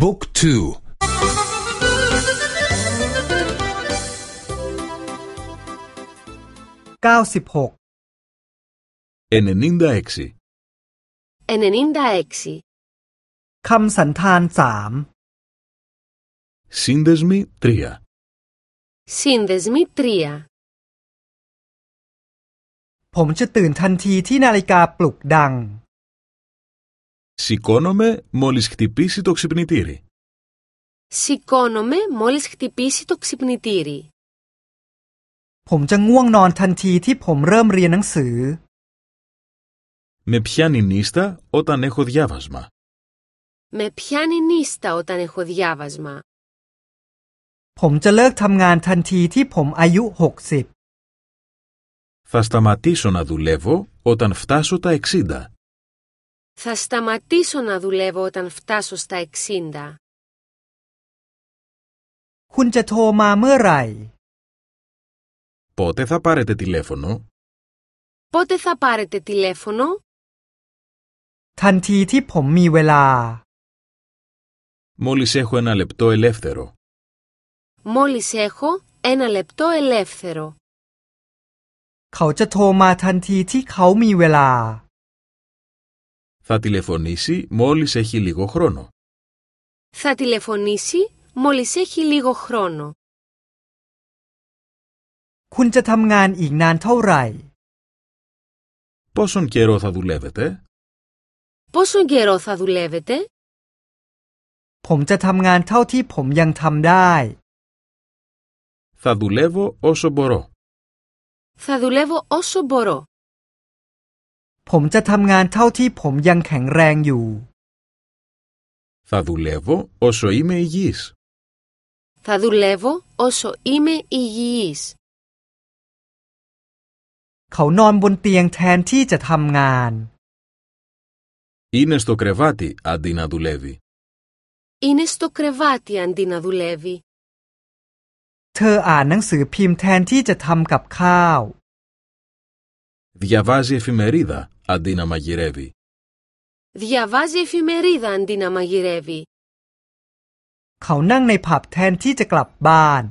บุ๊กทูเก้าสิบหกเอเนนินดาเอ็กซีเอ็นนินดาเอกซีคำสันธานสามซินเดสมิทรีาซินเดสมิทรีาผมจะตื่นทันทีที่นาฬิกาปลุกดัง Σηκώνομαι μόλις χτυπήσει το ξυπνητήρι. Σηκώνομαι μόλις χτυπήσει το ξυπνητήρι. ผมจะง่วงนอนทันทีที่ผมเริ่มเรียนหนังสือ Με πιάνει νύστα όταν έχω διάβασμα. Με πιάνει νύστα όταν έχω διάβασμα. ผมจะเลิกทำงานทันทีที่ผมอายุหกสิบ Θα σταματήσω να δουλεύω όταν φτάσω τα 60. Θα σταματήσω να δουλεύω όταν φτάσω στα 60. คุณจะโทรมาเมื่อไหร่ Πότε θα πάρετε τηλέφωνο? Πότε θα πάρετε τηλέφωνο? ทันทีที่ผมมีเวลา Μόλις έχω ένα λεπτό ελεύθερο. Μόλις έχω ένα λεπτό ελεύθερο. เขาจะโทรมาทันทีที่เขามีเวลา Θα τηλεφωνήσει μόλις έχει λίγο χρόνο. Θα τηλεφωνήσει μόλις έχει λίγο χρόνο. คุณจะทำงานอีกนานเท่าไหร่ Πόσον καιρό θα δουλεύετε? Πόσο καιρό θα δουλεύετε? ผมจะทำงานเท่าที่ผมยังทำได้ Θα δουλεύω όσο μπορώ. Θα δουλεύω όσο μπορώ. ผมจะทำงานเท่าที่ผมยังแข็งแรงอยู่ Θα δουλεύω όσο είμαι υγιής. Θα δουλεύω όσο είμαι υγιής. เขานอนบนเตียงแทนที่จะทำงาน Είναι στο κρεβάτι αντί να δουλεύει. Είναι στο κρεβάτι αντί να δουλεύει. เธออ่านหนังสือพิมพ์แทนที่จะทำกับข้าว Διαβάζει εφημερίδα αντί να μαγειρεύει. Διαβάζει εφημερίδα αντί να μαγειρεύει. เขานั่งในผับแทนที่จะกลับบ้าน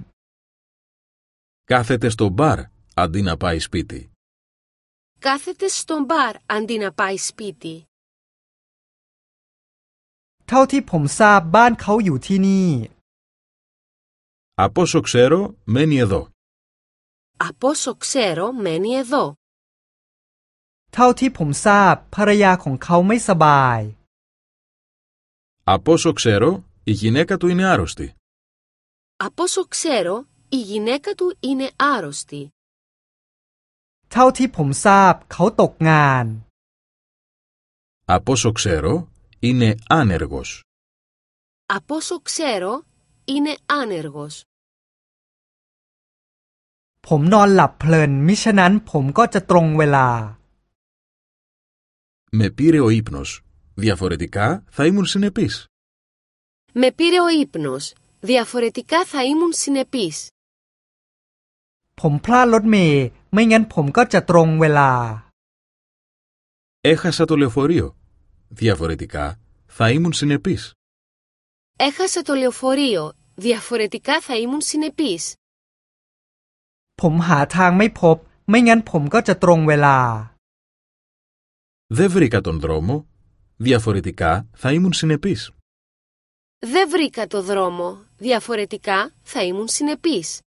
Κάθεται στο μπαρ αντί να πάει σπίτι. Κάθεται στο μπαρ αντί να πάει σπίτι. เท่าที่ผมทราบบ้านเขาอยู่ที่นี่ Από όσο ξέρω, μένει εδώ. Από όσο ξέρω μένει εδώ. เท่าที่ผมทราบภรรยาของเขาไม่สบาย Από όσο ξέρω, η γυναίκα του είναι άρρωστη. Από όσο ξέρω η γυναίκα του είναι άρρωστη. เท่าที่ผมทราบเขาตกงาน Από όσο ξέρω, είναι άνεργος. Από όσο ξέρω είναι άνεργος. ผมนอนหลับเพลินมิฉะนั้นผมก็จะตรงเวลา Με πήρε ο ύπνος. Διαφορετικά θα ήμουν συνεπής. Με πήρε ο ύπνος. Διαφορετικά θα ήμουν συνεπής. ผมพลาดรถเมย์ไม่งั้นผมก็จะตรงเวลา Έχασα το λεωφορείο. Διαφορετικά θα ήμουν συνεπής. Έχασα το λεωφορείο. Διαφορετικά θα ήμουν συνεπής. ผมหาทางไม่พบ ไม่งั้นผมก็จะตรงเวลา δεν βρήκα τον δρόμο. Διαφορετικά θα ήμουν συνεπής. Δεν βρήκα το δρόμο. Διαφορετικά θα ήμουν συνεπής.